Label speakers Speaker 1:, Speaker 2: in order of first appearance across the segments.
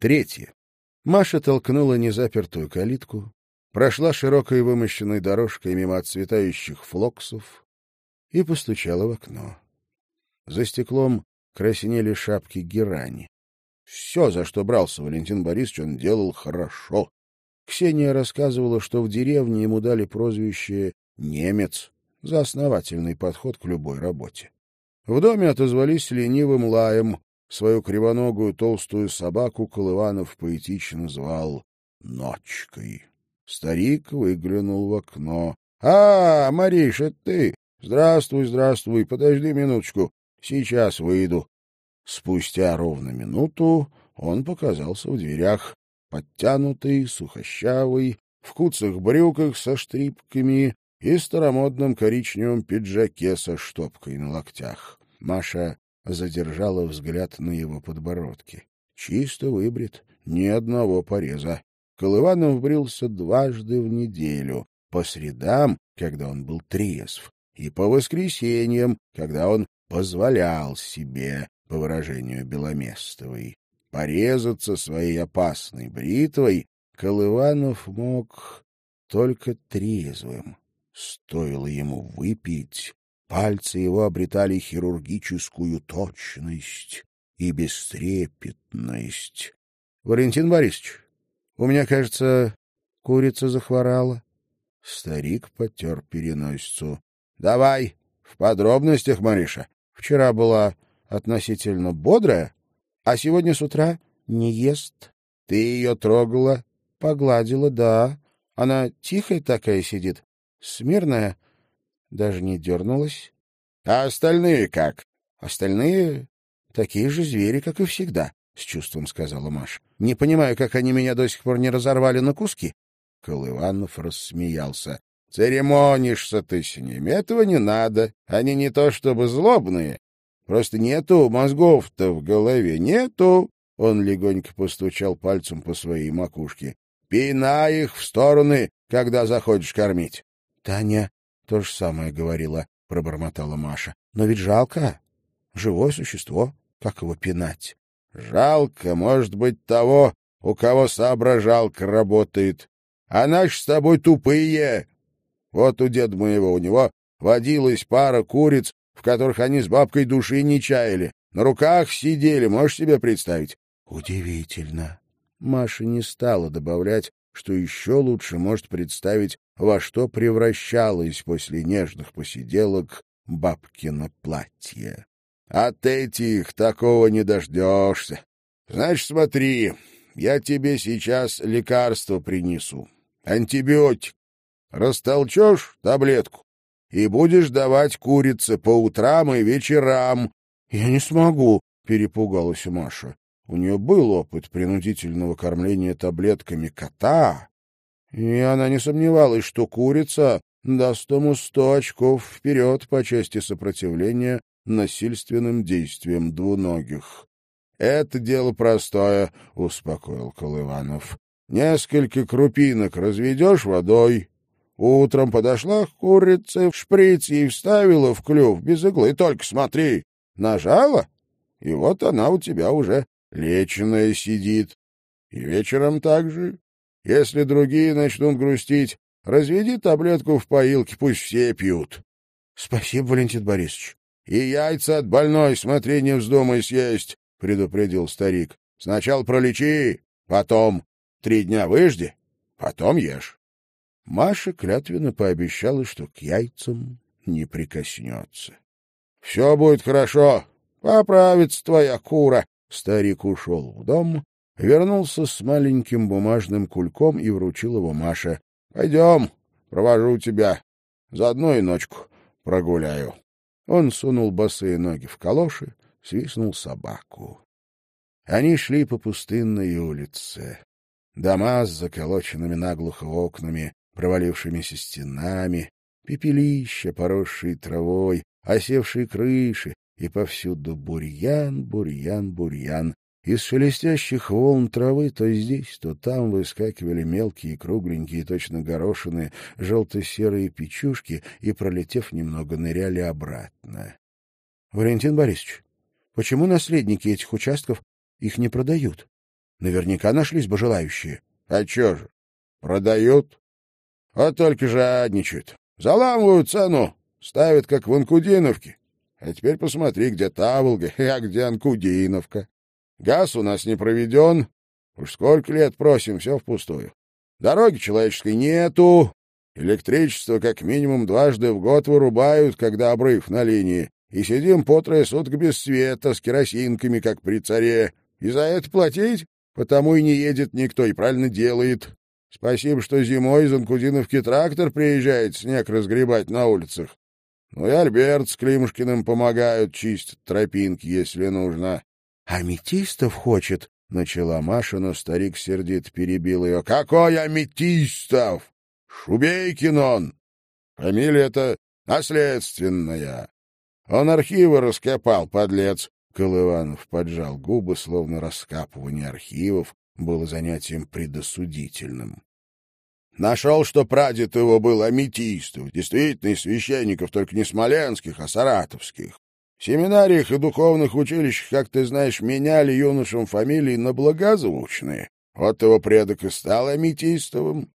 Speaker 1: Третье. Маша толкнула незапертую калитку, прошла широкой вымощенной дорожкой мимо отцветающих флоксов и постучала в окно. За стеклом краснели шапки герани. Все, за что брался Валентин Борисович, он делал хорошо. Ксения рассказывала, что в деревне ему дали прозвище «немец» за основательный подход к любой работе. В доме отозвались ленивым лаем. Свою кривоногую толстую собаку Колыванов поэтично звал «Ночкой». Старик выглянул в окно. — А, Мариш, это ты? Здравствуй, здравствуй, подожди минуточку, сейчас выйду. Спустя ровно минуту он показался в дверях, подтянутый, сухощавый, в куцах брюках со штрипками и старомодном коричневом пиджаке со штопкой на локтях. Маша задержала взгляд на его подбородке. Чисто выбрит, ни одного пореза. Колыванов брился дважды в неделю, по средам, когда он был трезв, и по воскресеньям, когда он позволял себе, по выражению Беломестовой. Порезаться своей опасной бритвой Колыванов мог только трезвым. Стоило ему выпить, пальцы его обретали хирургическую точность и бестрепетность. — Валентин Борисович, у меня, кажется, курица захворала. Старик потер переносицу. — Давай, в подробностях, Мариша. Вчера была относительно бодрая, а сегодня с утра не ест. Ты ее трогала? Погладила, да. Она тихая такая сидит, смирная, даже не дернулась. А остальные как? Остальные такие же звери, как и всегда, с чувством сказала Маша. Не понимаю, как они меня до сих пор не разорвали на куски. Колыванов рассмеялся. Церемонишься ты с ними, этого не надо. Они не то чтобы злобные, просто нету мозгов-то в голове, нету. Он легонько постучал пальцем по своей макушке. Пинай их в стороны, когда заходишь кормить. Таня то же самое говорила, пробормотала Маша. Но ведь жалко. Живое существо. Как его пинать? Жалко, может быть, того, у кого соображалка работает. А наши с тобой тупые. Вот у деда моего, у него водилась пара куриц, в которых они с бабкой души не чаяли. На руках сидели, можешь себе представить? Удивительно. Маша не стала добавлять, что еще лучше может представить во что превращалось после нежных посиделок бабкино платье. От этих такого не дождешься. Значит, смотри, я тебе сейчас лекарство принесу. Антибиотик. Растолчешь таблетку и будешь давать курице по утрам и вечерам. — Я не смогу, — перепугалась Маша. У нее был опыт принудительного кормления таблетками кота, и она не сомневалась, что курица даст ему сто очков вперед по части сопротивления насильственным действиям двуногих. — Это дело простое, — успокоил Колыванов. — Несколько крупинок разведешь водой. Утром подошла к курице, в шприц ей вставила в клюв без иглы. Только смотри, нажала, и вот она у тебя уже леченая сидит. И вечером так же. Если другие начнут грустить, разведи таблетку в поилке, пусть все пьют. — Спасибо, Валентин Борисович. — И яйца от больной, смотри, не вздумай съесть, — предупредил старик. — Сначала пролечи, потом три дня выжди, потом ешь. Маша клятвенно пообещала, что к яйцам не прикоснется. — Все будет хорошо, поправится твоя кура. Старик ушел в дом, вернулся с маленьким бумажным кульком и вручил его Маше. — Пойдем, провожу тебя. Заодно и ночку прогуляю. Он сунул босые ноги в калоши, свистнул собаку. Они шли по пустынной улице. Дома с заколоченными наглухо окнами, провалившимися стенами, пепелища, поросшие травой, осевшие крыши, и повсюду бурьян, бурьян, бурьян, из шелестящих волн травы то здесь, то там выскакивали мелкие, кругленькие, точно горошины, желто-серые печушки и, пролетев немного, ныряли обратно. — Валентин Борисович, почему наследники этих участков их не продают? Наверняка нашлись бы желающие.
Speaker 2: А чё же? Продают. А только жадничают. Заламывают цену, ставят, как в Анкудиновке. А теперь посмотри, где Таволга, а где Анкудиновка. Газ у нас не проведен. Уж сколько лет просим, все впустую. Дороги человеческой нету. Электричество как минимум дважды в год вырубают, когда обрыв на линии. И сидим по трое суток без света, с керосинками, как при царе. И за это платить? Потому и не едет никто, и правильно делает. Спасибо, что зимой из Анкудиновки трактор приезжает снег разгребать на улицах. Ну и Альберт с Климушкиным помогают чистить тропинки, если нужно.
Speaker 1: — Аметистов хочет, — начала Маша, но старик сердит перебил ее.
Speaker 2: — Какой Аметистов? Шубейкин он. Фамилия это наследственная. Он архивы раскопал, подлец.
Speaker 1: Колыванов поджал губы, словно раскапывание архивов было занятием предосудительным.
Speaker 2: Нашел, что прадед его был аметистов, действительно священников, только не смоленских, а саратовских. В семинариях и духовных училищах, как ты знаешь, меняли юношам фамилии на благозвучные. Вот его предок и стал аметистовым.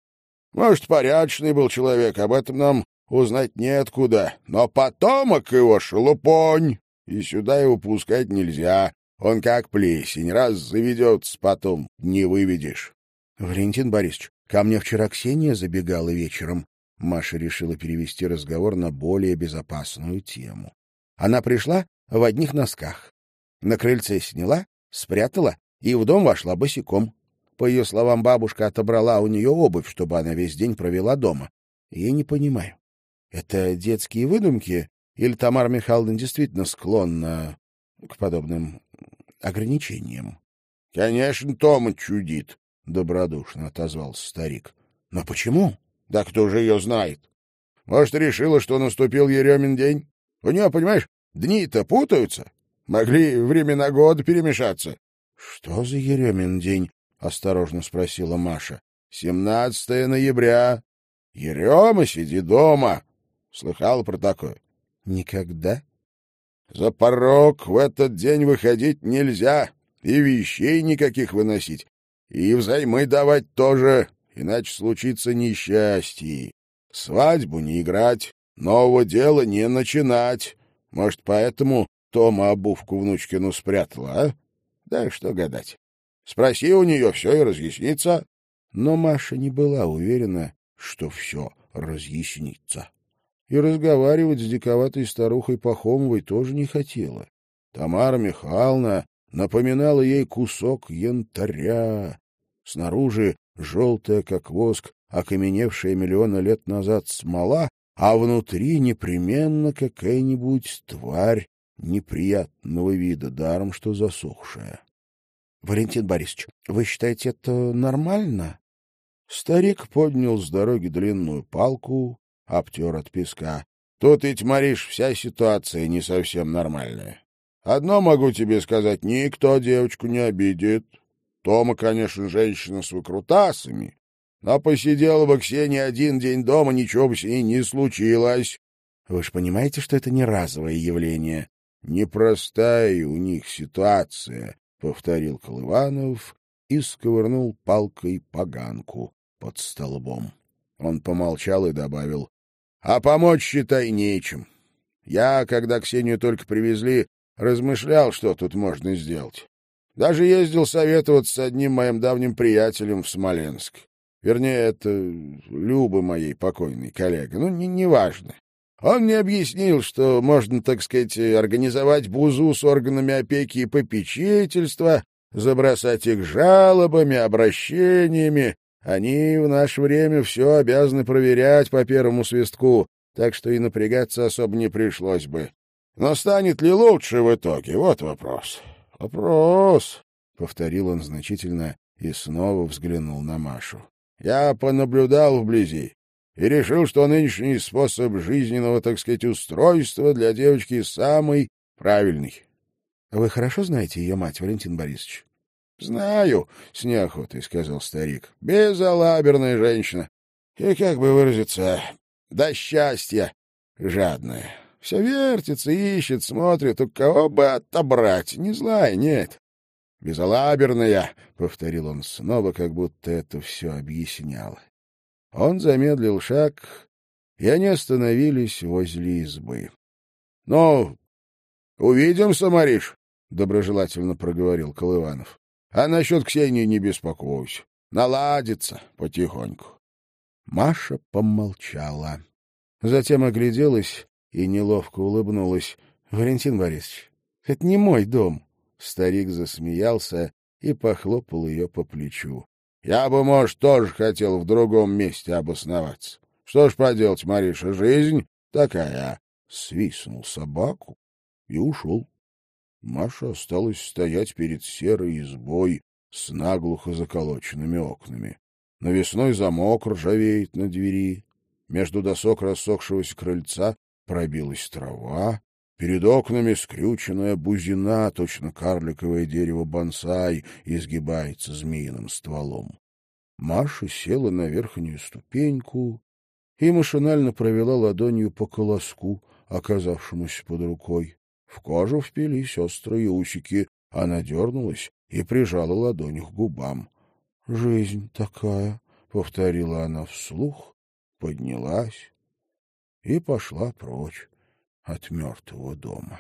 Speaker 2: Может, порядочный был человек, об этом нам узнать неоткуда. Но потомок его шелупонь, и сюда его пускать нельзя. Он как плесень, раз заведется, потом не выведешь.
Speaker 1: — Валентин Борисович, ко мне вчера Ксения забегала вечером. Маша решила перевести разговор на более безопасную тему. Она пришла в одних носках. На крыльце сняла, спрятала и в дом вошла босиком. По ее словам, бабушка отобрала у нее обувь, чтобы она весь день провела дома. Я не понимаю, это детские выдумки или Тамара Михайловна действительно склонна к подобным ограничениям?
Speaker 2: — Конечно, Тома чудит, — добродушно отозвался старик.
Speaker 1: — Но почему?
Speaker 2: — Да кто же ее знает? Может, решила, что наступил Еремин день? У нее, понимаешь, дни-то путаются. Могли времена года перемешаться.
Speaker 1: — Что за Еремин день? — осторожно спросила Маша.
Speaker 2: — Семнадцатое ноября. Ерема, сиди дома. Слыхал про такое?
Speaker 1: — Никогда.
Speaker 2: — За порог в этот день выходить нельзя, и вещей никаких выносить, и взаймы давать тоже, иначе случится несчастье. Свадьбу не играть, нового дела не начинать. Может, поэтому Тома обувку внучкину спрятала, а? Да что гадать. Спроси у нее, все и разъяснится.
Speaker 1: Но Маша не была уверена, что все разъяснится. И разговаривать с диковатой старухой Пахомовой тоже не хотела. Тамара Михайловна напоминала ей кусок янтаря. Снаружи желтая, как воск, окаменевшая миллионы лет назад смола, а внутри непременно какая-нибудь тварь неприятного вида, даром что засохшая. — Валентин Борисович, вы считаете это нормально? Старик поднял с дороги длинную палку, обтер от песка.
Speaker 2: — Тут ведь, Мариш, вся ситуация не совсем нормальная. Одно могу тебе сказать, никто девочку не обидит. Тома, конечно, женщина с выкрутасами, но посидела бы Ксения один день дома, ничего бы с ней не случилось.
Speaker 1: Вы же понимаете, что это не разовое явление?
Speaker 2: Непростая у них ситуация, — повторил Колыванов и сковырнул палкой поганку под столбом. Он помолчал и добавил, — А помочь, считай, нечем. Я, когда Ксению только привезли, размышлял, что тут можно сделать. Даже ездил советоваться с одним моим давним приятелем в Смоленск. Вернее, это Люба моей покойной коллега. Ну, не, неважно. Он мне объяснил, что можно, так сказать, организовать бузу с органами опеки и попечительства, забросать их жалобами, обращениями. Они в наше время все обязаны проверять по первому свистку, так что и напрягаться особо не пришлось бы. Но станет ли лучше в итоге? Вот вопрос. Вопрос, — повторил он значительно и снова взглянул на Машу. Я понаблюдал вблизи и решил, что нынешний способ жизненного, так сказать, устройства для девочки самый правильный.
Speaker 1: — Вы хорошо знаете ее мать, Валентин Борисович?
Speaker 2: — Знаю, — с неохотой сказал старик. — Безалаберная женщина. И, как бы выразиться, до счастья жадная. Все вертится, ищет, смотрит, у кого бы отобрать. Не злая, нет.
Speaker 1: «Безалаберная», — повторил он снова, как будто это все объясняло. Он замедлил шаг, и они остановились возле избы. — Ну, увидимся, Мариш, — доброжелательно проговорил Колыванов. — А насчет Ксении не беспокойся. Наладится потихоньку. Маша помолчала. Затем огляделась и неловко улыбнулась. — Валентин Борисович, это не мой дом. Старик засмеялся и похлопал ее по плечу. — Я бы, может, тоже хотел в другом месте обосноваться. Что ж поделать, Мариша, жизнь такая. Свистнул собаку и ушел. Маша осталась стоять перед серой избой с наглухо заколоченными окнами. Навесной замок ржавеет на двери. Между досок рассохшегося крыльца пробилась трава. Перед окнами скрюченная бузина, точно карликовое дерево бонсай, изгибается змеиным стволом. Маша села на верхнюю ступеньку и машинально провела ладонью по колоску, оказавшемуся под рукой. В кожу впились острые усики, она дернулась и прижала ладонь к губам. — Жизнь такая, — повторила она вслух, поднялась и пошла прочь от мертвого дома.